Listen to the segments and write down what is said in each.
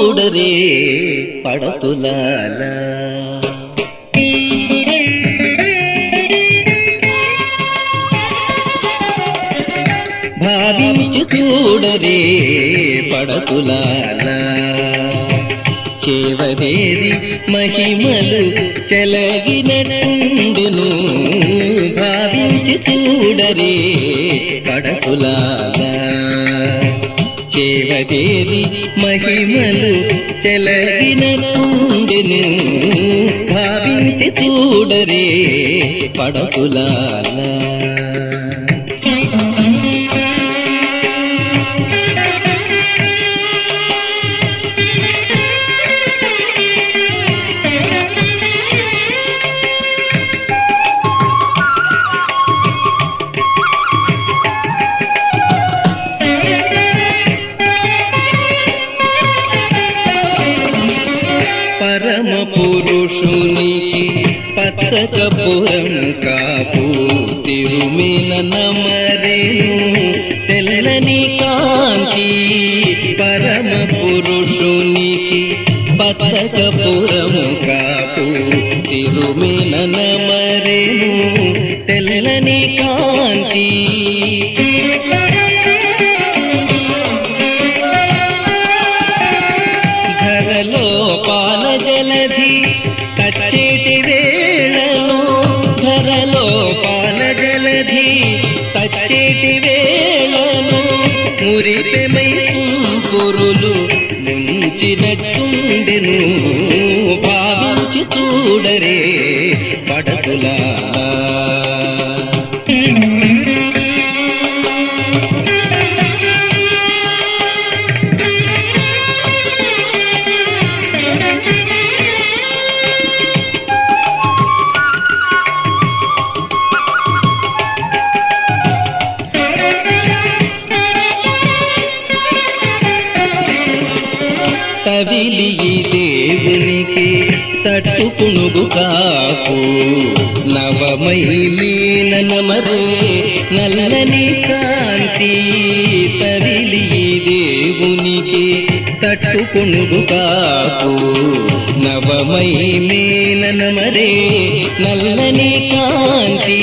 చూడరే పడతులాల. భావించి చూడరే పడతులాల. చేవదేరి మహిమలు చెలగినట్టును భావించి చూడరే పడతులాల. దేవి మహిమలు చెలగినటుండెను భావించి చూడరే పడతులాల పరమ పురుషునికి పచ్చకపురం కాపు తిరుమిన నమరేను తెల్లని కాంతి పరమ పురుషునికి పచ్చకపురము కాపు తిరుమిన నమరేను తెల్లని కాంతి. ధరలో పాల జలధి తచ్చేటి వేళను ధరలో పాల జలధి తచ్చేటి వేళను మురిపెమై పురులు ముంచినట్టుండెను భావించి చూడరే పడతులా తవిలి దేవునికి తట్టుకునుగు కాపు నవమై మీననమరే నల్లని కాంతి తవిలి దేవునికి తట్టుకునుగు కాపు నవమై మీననమరే నల్లని కాంతి.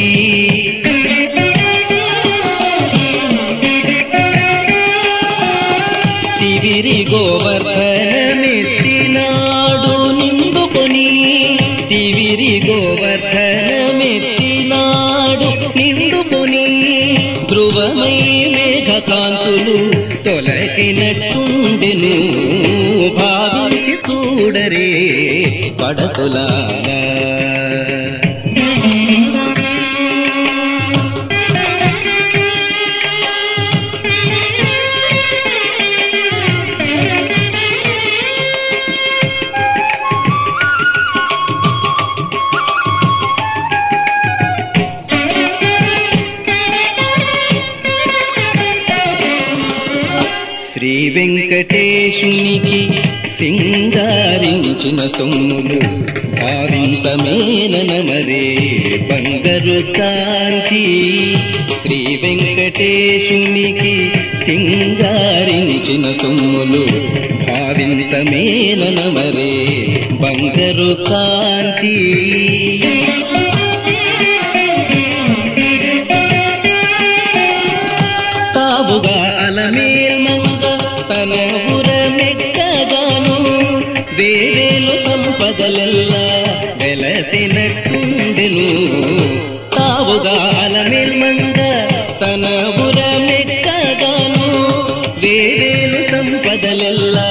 తివిరి గోవర్ధనమెత్తినాడు తివిరి గోవర్ధనమెత్తినాడు. నిండుకొని ధ్రువమై మేఘకాంతులు తొలగినట్టుండెను. భావించి చూడరే పడతులాగా శ్రీ వెంకటేశునికి సింగారించిన సొమ్ములు భావించమేనమరే బంగరు కాంతి. శ్రీ వెంకటేశునికి సింగారించిన సొమ్ములు భావించమేనమరే బంగరు కాంతి. తన ఉరమెక్కగాను వేవేలు సంపదలెల్లా వెలసినట్టుండెను తావుగా అలమేల్మంగ తన ఉరమెక్కగాను వేవేలు సంపదలెల్లా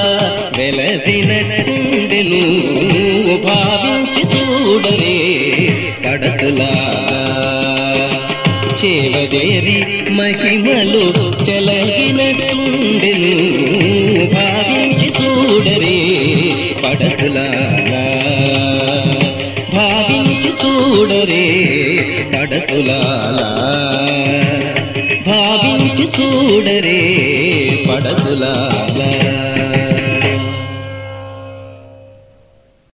వెలసినట్టుండెను భావించి చూడరే పడతులా చేవదేరి మహిమలు చెలగినట్టుండెను పడతులా భావించి చూడరే పడతులా భావించి చూడరే పడతులా